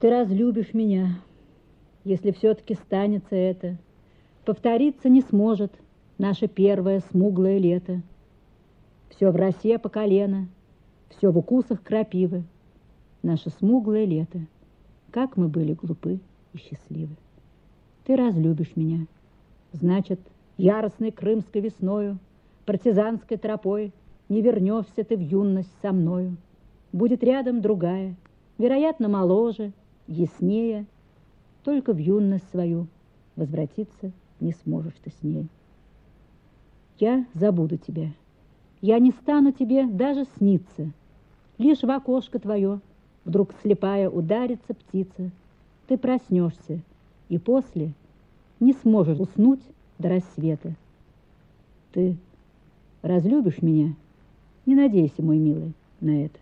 Ты разлюбишь меня, если все-таки станется это. Повториться не сможет наше первое смуглое лето. Все в росе по колено, все в укусах крапивы. Наше смуглое лето, как мы были глупы и счастливы. Ты разлюбишь меня, значит, яростной крымской весною, партизанской тропой не вернешься ты в юность со мною. Будет рядом другая, вероятно, моложе, яснее, только в юность свою возвратиться не сможешь ты с ней. Я забуду тебя, я не стану тебе даже сниться, лишь в окошко твое вдруг слепая ударится птица, ты проснешься, и после не сможешь уснуть до рассвета. Ты разлюбишь меня? Не надейся, мой милый, на это.